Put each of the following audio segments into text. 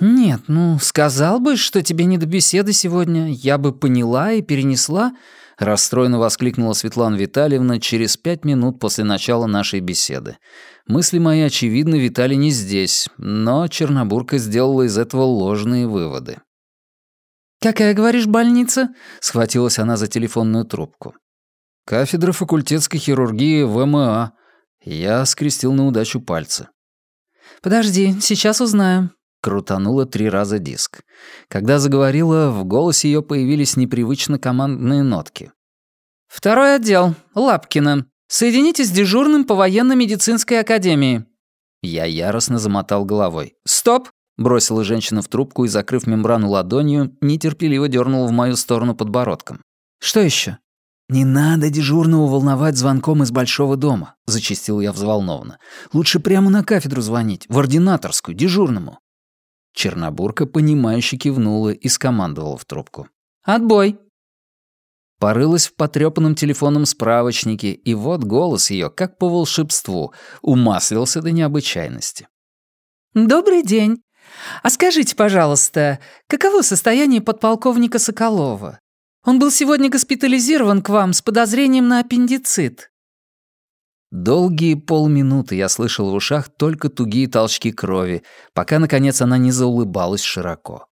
«Нет, ну, сказал бы, что тебе не до беседы сегодня, я бы поняла и перенесла», — расстроенно воскликнула Светлана Витальевна через пять минут после начала нашей беседы. Мысли мои, очевидно, витали не здесь, но Чернобурка сделала из этого ложные выводы. «Какая, говоришь, больница?» — схватилась она за телефонную трубку. «Кафедра факультетской хирургии ВМА». Я скрестил на удачу пальцы. «Подожди, сейчас узнаю», крутанула три раза диск. Когда заговорила, в голосе ее появились непривычно командные нотки. «Второй отдел. Лапкина. Соедините с дежурным по военно-медицинской академии». Я яростно замотал головой. «Стоп!» — бросила женщина в трубку и, закрыв мембрану ладонью, нетерпеливо дернула в мою сторону подбородком. «Что еще? «Не надо дежурного волновать звонком из большого дома», — зачистил я взволнованно. «Лучше прямо на кафедру звонить, в ординаторскую, дежурному». Чернобурка, понимающе кивнула и скомандовала в трубку. «Отбой!» Порылась в потрёпанном телефонном справочнике, и вот голос её, как по волшебству, умаслился до необычайности. «Добрый день. А скажите, пожалуйста, каково состояние подполковника Соколова? Он был сегодня госпитализирован к вам с подозрением на аппендицит. Долгие полминуты я слышал в ушах только тугие толчки крови, пока, наконец, она не заулыбалась широко.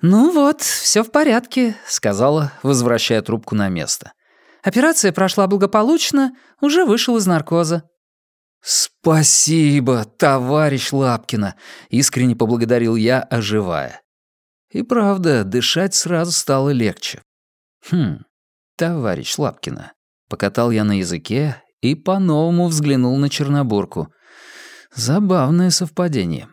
«Ну вот, все в порядке», — сказала, возвращая трубку на место. «Операция прошла благополучно, уже вышел из наркоза». «Спасибо, товарищ Лапкина», — искренне поблагодарил я, оживая. И правда, дышать сразу стало легче. «Хм, товарищ Лапкина», — покатал я на языке и по-новому взглянул на Чернобурку. Забавное совпадение.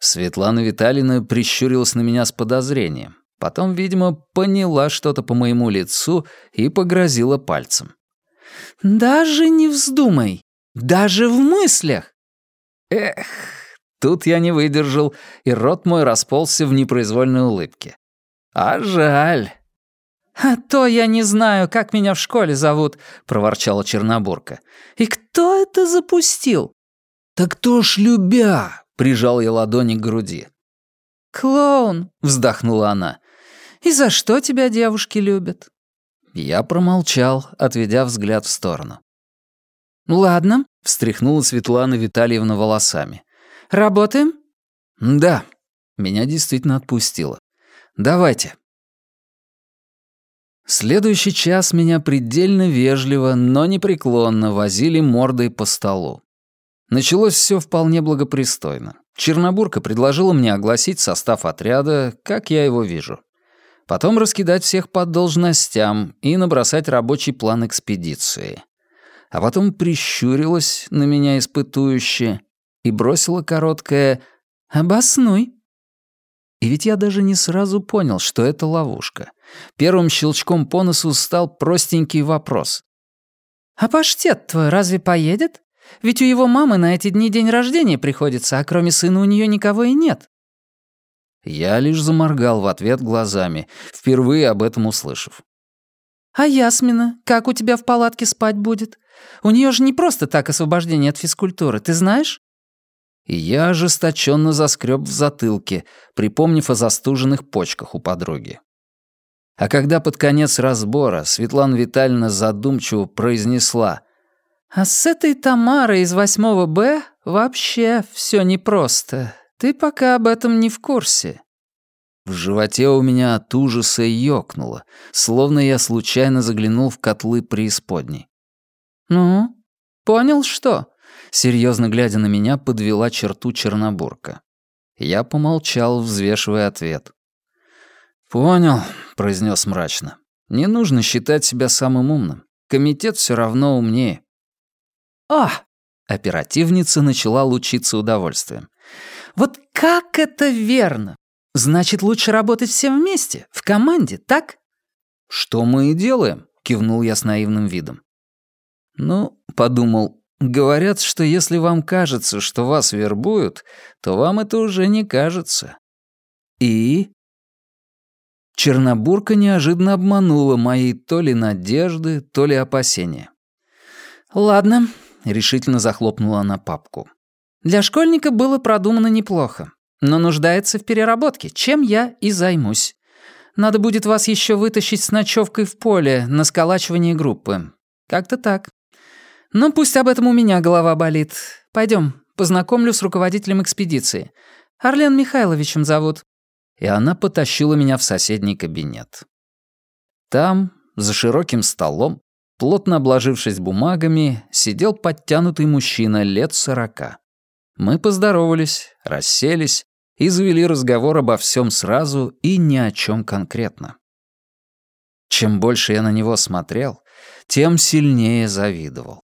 Светлана Витальевна прищурилась на меня с подозрением. Потом, видимо, поняла что-то по моему лицу и погрозила пальцем. «Даже не вздумай! Даже в мыслях!» Эх, тут я не выдержал, и рот мой расползся в непроизвольной улыбке. А жаль. «А то я не знаю, как меня в школе зовут», — проворчала Чернобурка. «И кто это запустил?» «Так кто ж любя?» — прижал я ладони к груди. «Клоун», — вздохнула она. «И за что тебя девушки любят?» Я промолчал, отведя взгляд в сторону. «Ладно», — встряхнула Светлана Витальевна волосами. «Работаем?» «Да». Меня действительно отпустило. «Давайте». Следующий час меня предельно вежливо, но непреклонно возили мордой по столу. Началось все вполне благопристойно. Чернобурка предложила мне огласить состав отряда, как я его вижу. Потом раскидать всех по должностям и набросать рабочий план экспедиции. А потом прищурилась на меня испытующе и бросила короткое «Обоснуй». И ведь я даже не сразу понял, что это ловушка. Первым щелчком по носу стал простенький вопрос. «А паштет твой разве поедет? Ведь у его мамы на эти дни день рождения приходится, а кроме сына у нее никого и нет». Я лишь заморгал в ответ глазами, впервые об этом услышав. «А Ясмина, как у тебя в палатке спать будет? У нее же не просто так освобождение от физкультуры, ты знаешь?» И я ожесточенно заскреб в затылке, припомнив о застуженных почках у подруги. А когда под конец разбора Светлана Витальевна задумчиво произнесла «А с этой Тамарой из 8 Б вообще все непросто. Ты пока об этом не в курсе». В животе у меня от ужаса ёкнуло, словно я случайно заглянул в котлы преисподней. «Ну, понял что?» Серьезно глядя на меня, подвела черту Чернобурка. Я помолчал, взвешивая ответ. «Понял», — произнес мрачно. «Не нужно считать себя самым умным. Комитет все равно умнее». «Ах!» — оперативница начала лучиться удовольствием. «Вот как это верно! Значит, лучше работать всем вместе, в команде, так?» «Что мы и делаем», — кивнул я с наивным видом. «Ну, — подумал, Говорят, что если вам кажется, что вас вербуют, то вам это уже не кажется. И? Чернобурка неожиданно обманула мои то ли надежды, то ли опасения. «Ладно», — решительно захлопнула она папку. «Для школьника было продумано неплохо. но нуждается в переработке, чем я и займусь. Надо будет вас еще вытащить с ночевкой в поле на сколачивание группы. Как-то так. Но пусть об этом у меня голова болит. Пойдем, познакомлю с руководителем экспедиции. Орлен Михайловичем зовут». И она потащила меня в соседний кабинет. Там, за широким столом, плотно обложившись бумагами, сидел подтянутый мужчина лет сорока. Мы поздоровались, расселись и завели разговор обо всем сразу и ни о чем конкретно. Чем больше я на него смотрел, тем сильнее завидовал.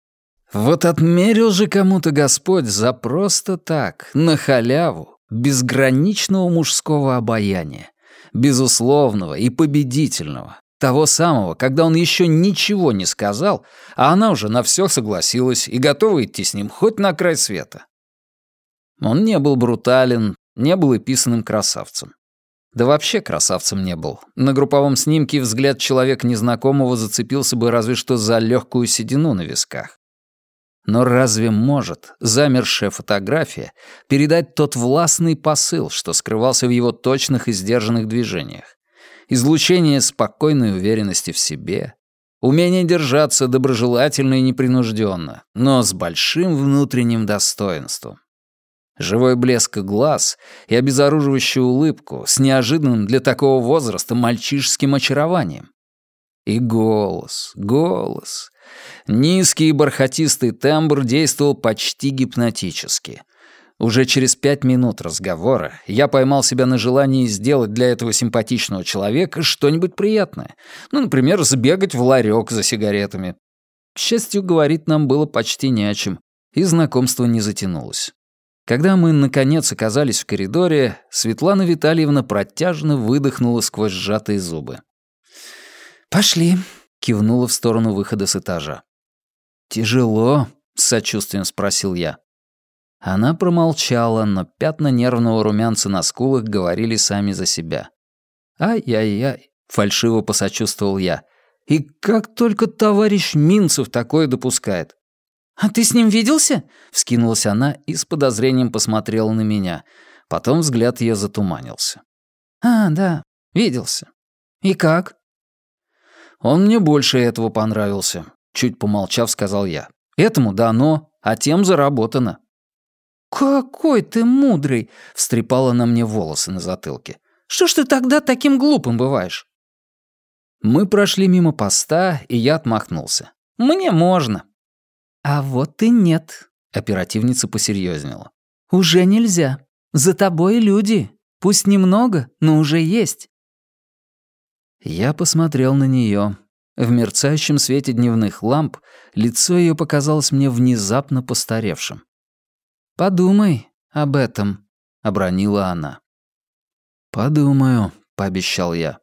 Вот отмерил же кому-то Господь за просто так, на халяву, безграничного мужского обаяния, безусловного и победительного, того самого, когда он еще ничего не сказал, а она уже на все согласилась и готова идти с ним хоть на край света. Он не был брутален, не был и писанным красавцем. Да вообще красавцем не был. На групповом снимке взгляд человека незнакомого зацепился бы разве что за легкую седину на висках. Но разве может замершая фотография передать тот властный посыл, что скрывался в его точных и сдержанных движениях? Излучение спокойной уверенности в себе, умение держаться доброжелательно и непринужденно, но с большим внутренним достоинством. Живой блеск глаз и обезоруживающую улыбку с неожиданным для такого возраста мальчишеским очарованием. И голос, голос. Низкий и бархатистый тембр действовал почти гипнотически. Уже через пять минут разговора я поймал себя на желании сделать для этого симпатичного человека что-нибудь приятное. Ну, например, сбегать в ларек за сигаретами. К счастью, говорить нам было почти не о чем, и знакомство не затянулось. Когда мы, наконец, оказались в коридоре, Светлана Витальевна протяжно выдохнула сквозь сжатые зубы. «Пошли», — кивнула в сторону выхода с этажа. «Тяжело?» — с сочувствием спросил я. Она промолчала, но пятна нервного румянца на скулах говорили сами за себя. «Ай-яй-яй», — фальшиво посочувствовал я. «И как только товарищ Минцев такое допускает?» «А ты с ним виделся?» — вскинулась она и с подозрением посмотрела на меня. Потом взгляд ее затуманился. «А, да, виделся. И как?» Он мне больше этого понравился, чуть помолчав, сказал я. Этому дано, а тем заработано. «Какой ты мудрый!» — встрепала на мне волосы на затылке. «Что ж ты тогда таким глупым бываешь?» Мы прошли мимо поста, и я отмахнулся. «Мне можно». «А вот и нет», — оперативница посерьезнела. «Уже нельзя. За тобой люди. Пусть немного, но уже есть. Я посмотрел на нее. В мерцающем свете дневных ламп лицо ее показалось мне внезапно постаревшим. «Подумай об этом», — обронила она. «Подумаю», — пообещал я.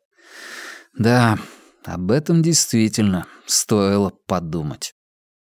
«Да, об этом действительно стоило подумать».